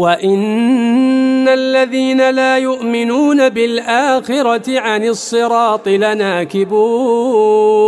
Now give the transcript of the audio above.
وإن الذين لا يؤمنون بالآخرة عن الصراط لناكبون